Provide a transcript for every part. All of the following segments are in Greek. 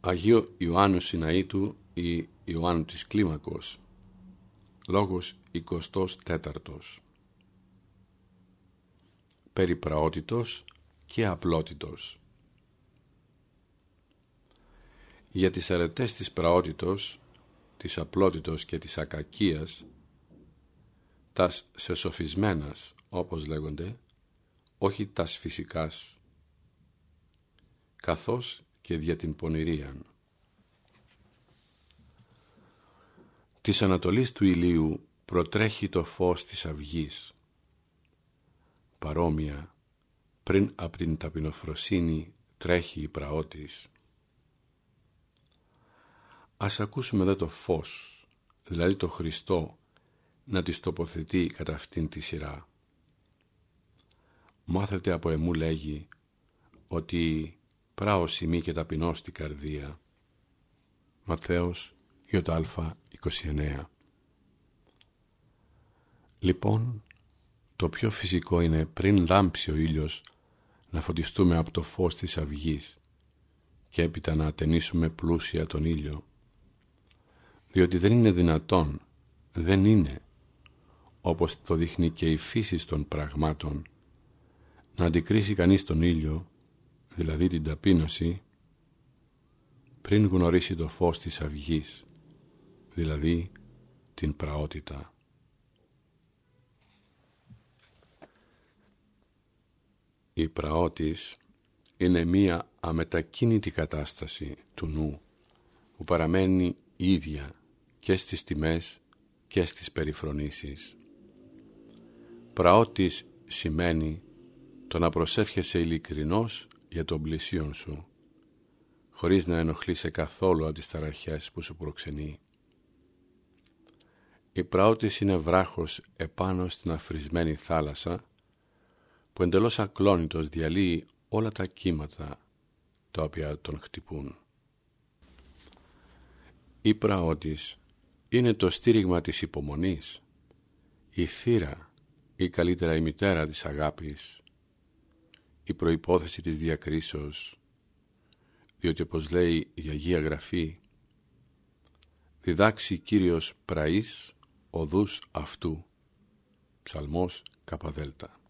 Αγίου Ιωάννου Συναήτου ή Ιωάννου της Κλίμακος. Λόγος 24 Περιπραότητος και απλότητος. Για τις αρετές της πραότητος, της απλότητος και της ακακίας τας σεσοφισμένας όπως λέγονται όχι τας φυσικάς καθώς και δια την πονηρίαν. Της Ανατολής του ηλίου προτρέχει το φως της αυγής. Παρόμοια, πριν από την ταπεινοφροσύνη τρέχει η πραότης. Ας ακούσουμε εδώ το φως, δηλαδή το Χριστό, να τις τοποθετεί κατά αυτήν τη σειρά. Μάθετε από εμού λέγει ότι πράω σημεί και ταπεινώ στην καρδία. Ματθαίος Ιωτάλφα 29 Λοιπόν, το πιο φυσικό είναι πριν λάμψει ο ήλιος να φωτιστούμε από το φως της αυγής και έπειτα να ατενίσουμε πλούσια τον ήλιο. Διότι δεν είναι δυνατόν, δεν είναι, όπως το δείχνει και η φύση των πραγμάτων, να αντικρίσει κανείς τον ήλιο δηλαδή την ταπείνωση, πριν γνωρίσει το φως της αυγής, δηλαδή την πραότητα. Η πραότης είναι μία αμετακίνητη κατάσταση του νου που παραμένει ίδια και στις τιμές και στις περιφρονήσεις. Πραότης σημαίνει το να προσεύχεσαι ειλικρινώς για τον πλησίον σου, χωρίς να ενοχλείσαι καθόλου από τις ταραχές που σου προξενεί. Η πράωτης είναι βράχος επάνω στην αφρισμένη θάλασσα, που εντελώς ακλόνητος διαλύει όλα τα κύματα τα οποία τον χτυπούν. Η πραότης είναι το στήριγμα της υπομονής, η θύρα ή καλύτερα η μητέρα της αγάπης, η προϋπόθεση της διακρίσεως, διότι όπως λέει η Αγία Γραφή, διδάξει Κύριος πραής οδούς αυτού. Ψαλμός Καπαδέλτα.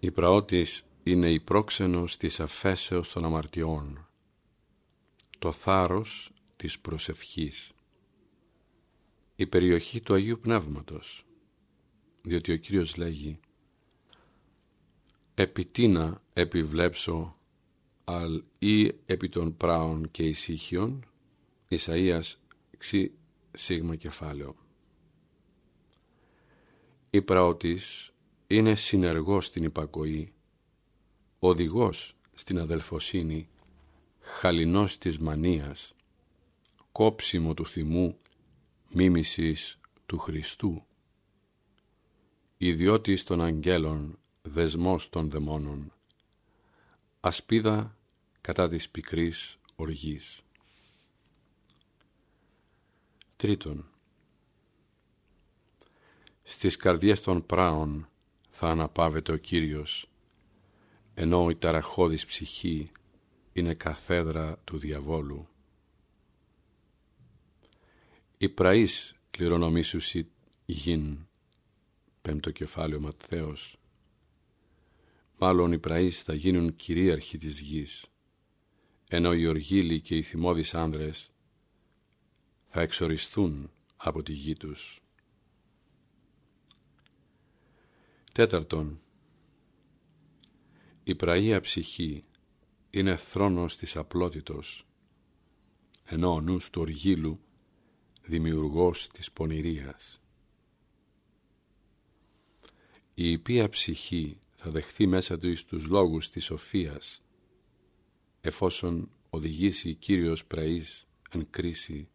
Η πραότης είναι η πρόξενος της αφέσεως των αμαρτιών, το θάρρος της προσευχής, η περιοχή του Αγίου Πνεύματος, διότι ο Κύριος λέγει επιτίνα επιβλέψω αλ ή επί των πράων και ησύχιων Ισαΐας ξύ σίγμα κεφάλαιο. Η πραότης είναι συνεργός στην υπακοή, οδηγός στην αδελφοσύνη, χαλινός της μανίας, κόψιμο του θυμού, μίμησης του Χριστού, ιδιώτης των αγγέλων δεσμός των δαιμόνων, ασπίδα κατά της πικρής οργής. Τρίτον, στις καρδιές των πράων θα αναπάβεται ο Κύριος, ενώ η ταραχώδης ψυχή είναι καθέδρα του διαβόλου. Η πραής κληρονομήσουσι γιν, πέμπτο κεφάλαιο Ματθαίος, μάλλον οι πραείς θα γίνουν κυρίαρχοι της γης, ενώ οι οργίλοι και οι θυμώδεις άνδρες θα εξοριστούν από τη γη τους. Τέταρτον, η πραΐα ψυχή είναι θρόνος της απλότητος, ενώ ο νους του οργίλου δημιουργός της πονηρίας. Η υπία ψυχή θα δεχθεί μέσα του εις τους λόγους της σοφίας, εφόσον οδηγήσει Κύριος Πραής εν κρίση,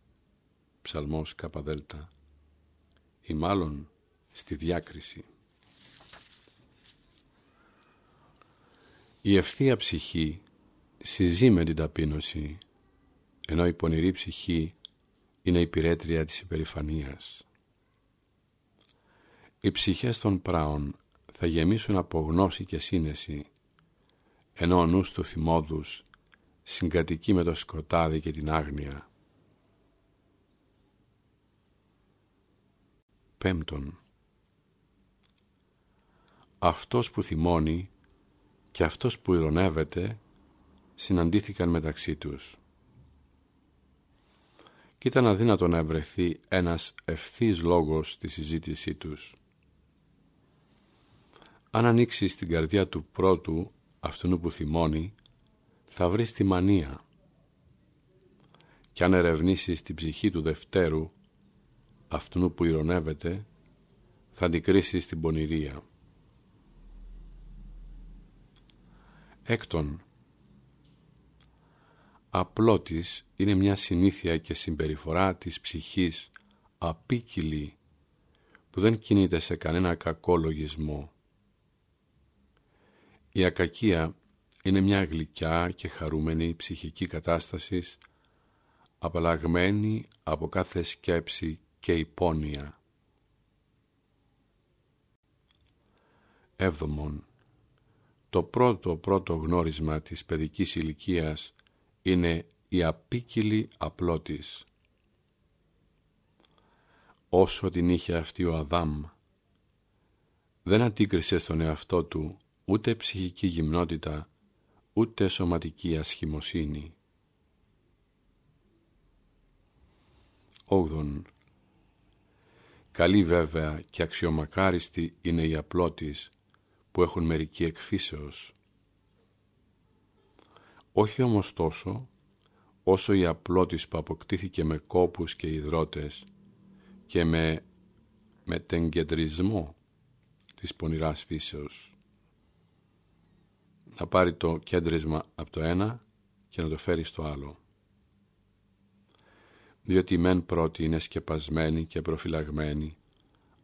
ψαλμός καπαδέλτα, ή μάλλον στη διάκριση. Η ευθεία ψυχή συζεί με την ταπείνωση, ενώ η πονηρή ψυχή είναι η πυρέτρια της υπερηφανίας. Οι ψυχές των πράων θα γεμίσουν από γνώση και σύνεση, ενώ ο νους του θυμόδους συγκατοικεί με το σκοτάδι και την άγνοια. Πέμπτον. Αυτός που θυμώνει και αυτός που ηρωνεύεται συναντήθηκαν μεταξύ τους. Και ήταν αδύνατο να βρεθεί ένας ευθύς λόγος στη συζήτησή τους. Αν ανοίξει την καρδιά του πρώτου, αυτού που θυμώνει, θα βρεις τη μανία. Και αν ερευνήσεις την ψυχή του δευτέρου, αυτού που ηρωνεύεται, θα αντικρίσεις την πονηρία. Έκτον, απλότης είναι μια συνήθεια και συμπεριφορά της ψυχής απίκυλη που δεν κινείται σε κανένα κακό λογισμό. Η ακακία είναι μια γλυκιά και χαρούμενη ψυχική κατάστασης απαλλαγμένη από κάθε σκέψη και υπόνοια. Έβδομον. Το πρώτο πρώτο γνώρισμα της παιδικής ηλικίας είναι η απίκυλη απλότης. Όσο την είχε αυτή ο Αδάμ, δεν αντίκρισε στον εαυτό του ούτε ψυχική γυμνότητα, ούτε σωματική ασχημοσύνη. Όγδον. Καλή βέβαια και αξιομακάριστη είναι οι απλότης που έχουν μερική εκφύσεως. Όχι όμως τόσο όσο η απλότης που αποκτήθηκε με κόπους και υδρότες και με μετεγκεντρισμό της πονηράς φύσεως να πάρει το κέντρισμα από το ένα και να το φέρει στο άλλο. Διότι η μεν πρώτη είναι σκεπασμένη και προφυλαγμένη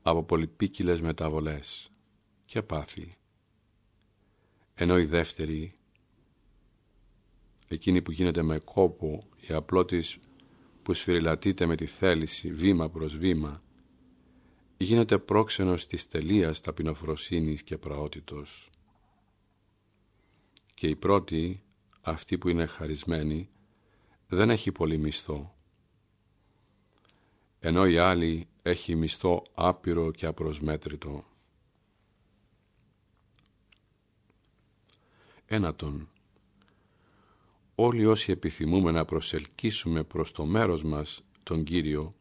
από πολυπίκυλες μεταβολές και πάθη. Ενώ η δεύτερη, εκείνη που γίνεται με κόπο, η απλότης που σφυριλατείται με τη θέληση βήμα προς βήμα, γίνεται πρόξενος της τελείας ταπεινοφροσύνης και πραότητος και η πρώτη, αυτή που είναι χαρισμένη, δεν έχει πολύ μισθό, ενώ η άλλη έχει μισθό άπειρο και απροσμέτρητο. Ένατον, όλοι όσοι επιθυμούμε να προσελκύσουμε προς το μέρος μας τον Κύριο,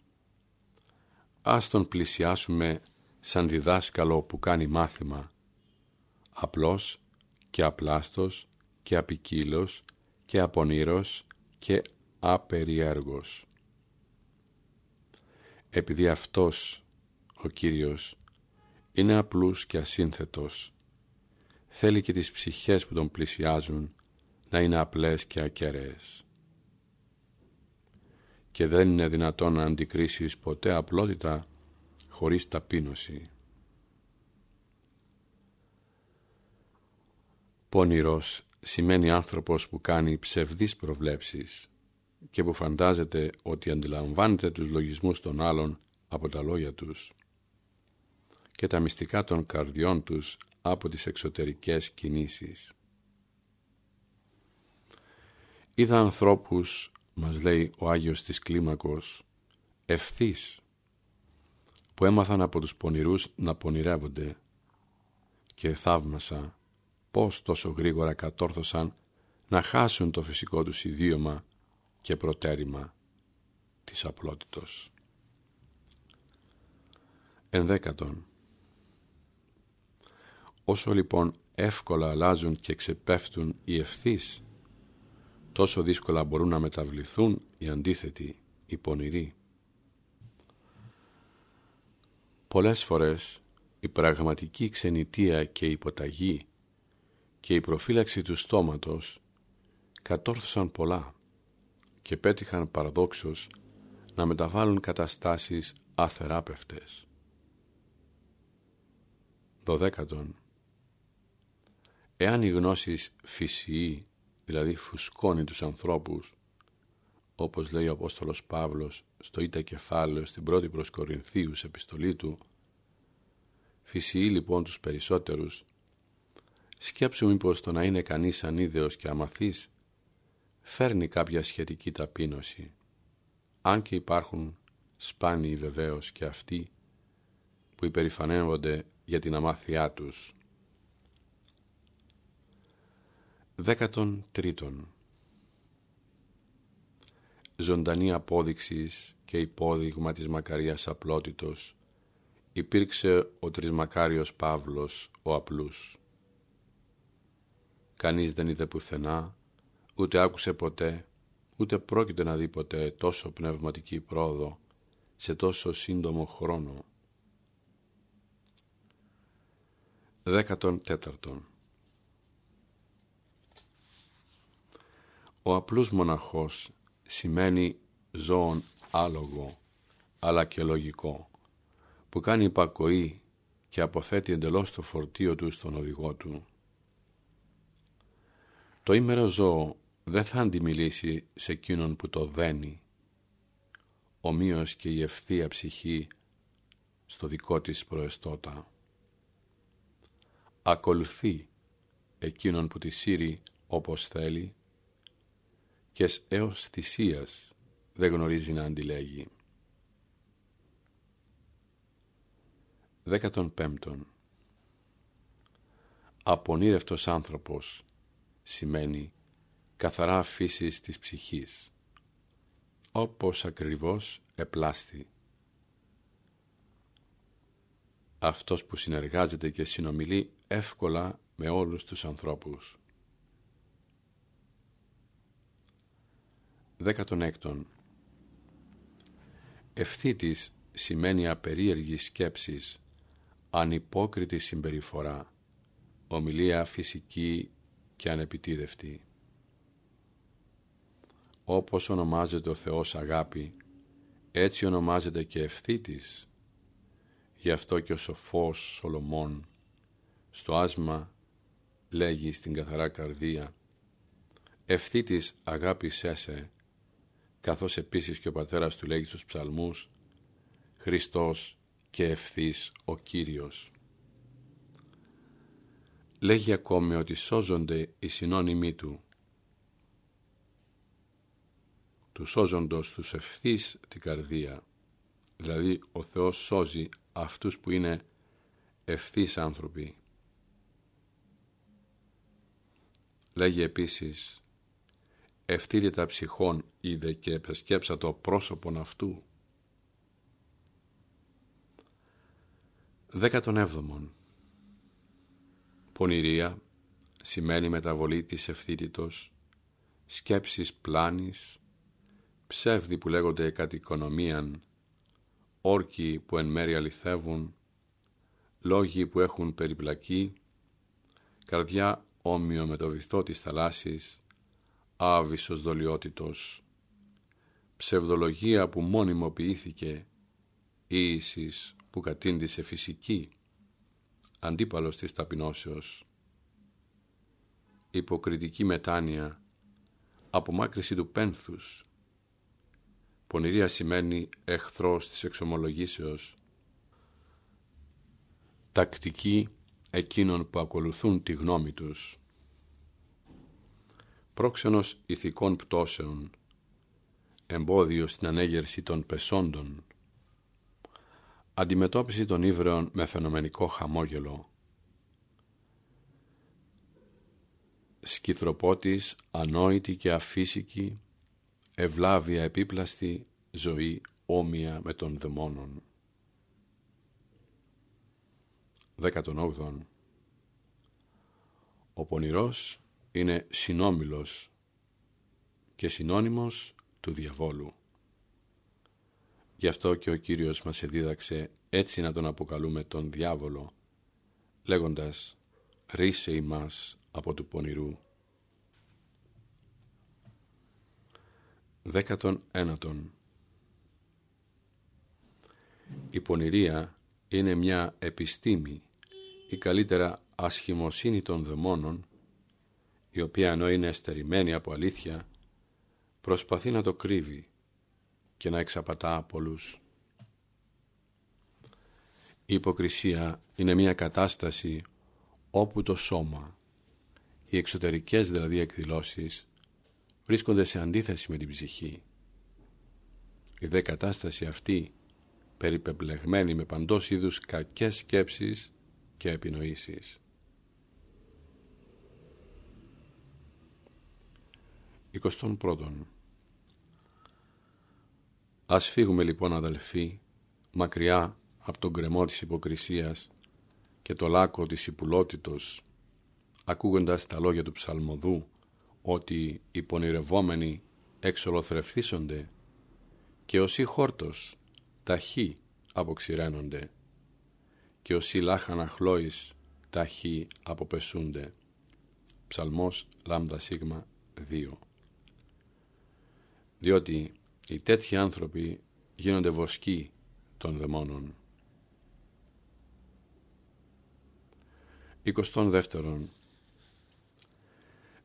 ας τον πλησιάσουμε σαν διδάσκαλο που κάνει μάθημα, απλώς και απλάστος και απικύλος και απονήρος και απεριέργος. Επειδή αυτός, ο Κύριος, είναι απλούς και ασύνθετος, θέλει και τις ψυχές που τον πλησιάζουν να είναι απλές και ακέραίες. Και δεν είναι δυνατόν να αντικρίσεις ποτέ απλότητα χωρίς ταπείνωση. Πόνηρος σημαίνει άνθρωπος που κάνει ψευδείς προβλέψεις και που φαντάζεται ότι αντιλαμβάνεται τους λογισμούς των άλλων από τα λόγια τους και τα μυστικά των καρδιών τους από τις εξωτερικές κινήσεις. Είδα ανθρώπους, μας λέει ο Άγιος της Κλίμακος, ευθύς, που έμαθαν από τους πονηρούς να πονηρεύονται και θαύμασα πώς τόσο γρήγορα κατόρθωσαν να χάσουν το φυσικό τους ιδίωμα και προτέρημα της απλότητος. Ενδέκατον. Όσο λοιπόν εύκολα αλλάζουν και ξεπέφτουν οι ευθύς, τόσο δύσκολα μπορούν να μεταβληθούν οι αντίθετοι, οι πονηροί. Πολλές φορές η πραγματική ξενιτεία και η υποταγή και η προφύλαξη του στόματος κατόρθωσαν πολλά και πέτυχαν παραδόξως να μεταβάλουν καταστάσεις αθεράπευτες. Δωδέκατον. Εάν οι γνώσεις φυσιοί, δηλαδή φουσκώνει τους ανθρώπους, όπως λέει ο Απόστολος Παύλος στο Ήτα κεφάλαιο στην πρώτη προς Κορινθίους επιστολή του, φυσιοί λοιπόν τους περισσότερους Σκέψου μήπως το να είναι κανείς ανίδεος και αμαθής φέρνει κάποια σχετική ταπείνωση, αν και υπάρχουν σπάνιοι βεβαίως και αυτοί που υπερηφανεύονται για την αμάθειά τους. Δέκατον τρίτον Ζωντανή απόδειξης και υπόδειγμα της μακαριάς απλότητος υπήρξε ο τρισμακάριος Παύλος ο απλούς. Κανείς δεν είδε πουθενά, ούτε άκουσε ποτέ, ούτε πρόκειται να δει ποτέ τόσο πνευματική πρόοδο σε τόσο σύντομο χρόνο. Δέκατον τέταρτον Ο απλούς μοναχός σημαίνει ζώον άλογο, αλλά και λογικό, που κάνει υπακοή και αποθέτει εντελώς το φορτίο του στον οδηγό του. Το ήμερο ζώο δεν θα αντιμιλήσει σε εκείνον που το δένει, ομοίως και η ευθεία ψυχή στο δικό της προεστώτα. Ακολουθεί εκείνον που τη σύρει όπως θέλει και έως θυσίας δεν γνωρίζει να αντιλέγει. Δέκατον πέμπτον Απονήρευτος άνθρωπος σημαίνει καθαρά φύσης της ψυχής, όπως ακριβώς επλάστη. Αυτός που συνεργάζεται και συνομιλεί εύκολα με όλους τους ανθρώπους. Δέκατον έκτον Ευθύτης σημαίνει απερίεργη σκέψης, ανυπόκριτη συμπεριφορά, ομιλία φυσική και ανεπιτίδευτη. Όπως ονομάζεται ο Θεός αγάπη, έτσι ονομάζεται και ευθύτης. Γι' αυτό και ο σοφός Σολομών στο άσμα λέγει στην καθαρά καρδία «Ευθύτης αγάπησέ σε καθώς επίσης και ο πατέρας του λέγει στους ψαλμούς «Χριστός και ευθύς ο Κύριος». Λέγει ακόμη ότι σώζονται οι συνώνυμοι του. Του σώζοντος τους ευθύς την καρδία, δηλαδή ο Θεός σώζει αυτούς που είναι ευθύς άνθρωποι. Λέγει επίσης ευθύρητα ψυχών είδε και επεσκέψα το πρόσωπον αυτού. Δέκατον έβδομον. Πονηρία σημαίνει μεταβολή της ευθύτητος, σκέψεις πλάνης, ψεύδι που λέγονται κάτι οικονομίαν, όρκοι που εν μέρει αληθεύουν, λόγοι που έχουν περιπλακεί, καρδιά όμοιο με το βυθό της θαλάσσης, άβυσος δολιότητος, ψευδολογία που μόνιμοποιήθηκε, ίησης που κατήντησε φυσική, αντίπαλος της ταπεινώσεως, υποκριτική μετάνοια, απομάκρυση του πένθους, πονηρία σημαίνει εχθρός της εξομολογήσεως, τακτική εκείνων που ακολουθούν τη γνώμη τους, πρόξενος ηθικών πτώσεων, εμπόδιο στην ανέγερση των πεσόντων, αντιμετώπιση των ύβρεων με φαινομενικό χαμόγελο, σκυθροπότης, ανόητη και αφύσικη, ευλάβεια επίπλαστη ζωή όμοια με των δαιμόνων. 18. Ο πονηρός είναι συνόμιλος και συνώνυμος του διαβόλου. Γι' αυτό και ο Κύριος μας εδίδαξε έτσι να τον αποκαλούμε τον διάβολο, λέγοντας «Ρίσε ημάς από του πονηρού». Δέκατον ένατον Η πονηρία είναι μια επιστήμη ή καλύτερα ασχημοσύνη των δαιμόνων η οποία ενώ είναι εστερημένη από αλήθεια, προσπαθεί να το κρύβει και να εξαπατά πολλούς. Η υποκρισία είναι μια κατάσταση όπου το σώμα, Οι εξωτερικές δηλαδή εκδηλώσεις βρίσκονται σε αντίθεση με την ψυχή. Η δε κατάσταση αυτή περιπεπλεγμένη με παντός είδους κακές σκέψεις και επινοήσεις. 21. Ας φύγουμε λοιπόν αδελφοί μακριά από τον κρεμό της υποκρισίας και το λάκκο της υπουλότητος ακούγοντας τα λόγια του ψαλμοδού ότι οι πονηρευόμενοι εξολοθρευθίσονται και όσοι χόρτος ταχύ αποξηραίνονται και όσοι λάχανα χλώης ταχύ αποπεσούνται. Ψαλμός λάμδα σίγμα 2 Διότι οι τέτοιοι άνθρωποι γίνονται βοσκοί των δαιμόνων. 22.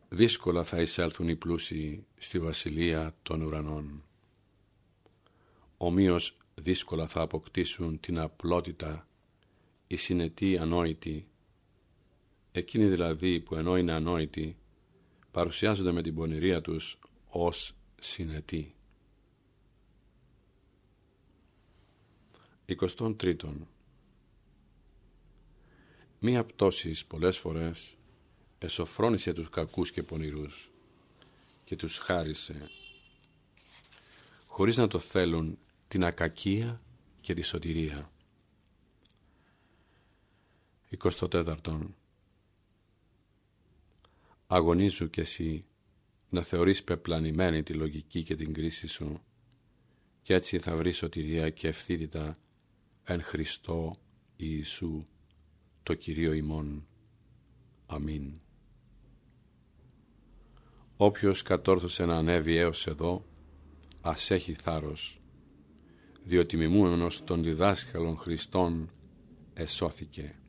Δύσκολα θα εισέλθουν οι πλούσιοι στη βασιλεία των ουρανών. Ομοίως δύσκολα θα αποκτήσουν την απλότητα, η συνετή ανόητη, εκείνοι δηλαδή που ενώ είναι ανόητοι, παρουσιάζονται με την πονηρία τους ως συνετοί. 23. Μία πτώση πολλές φορές εσωφρόνησε τους κακούς και πονηρούς και τους χάρισε χωρίς να το θέλουν την ακακία και τη σωτηρία. 24. Αγωνίζου κι εσύ να θεωρείς πεπλανημένη τη λογική και την κρίση σου και έτσι θα βρεις σωτηρία και ευθύτητα εν Χριστώ Ιησού το Κυρίο ημών. Αμήν. Όποιος κατόρθωσε να ανέβει έως εδώ, ας έχει θάρρος, διότι μιμούμενος των διδάσκαλων Χριστών εσώθηκε.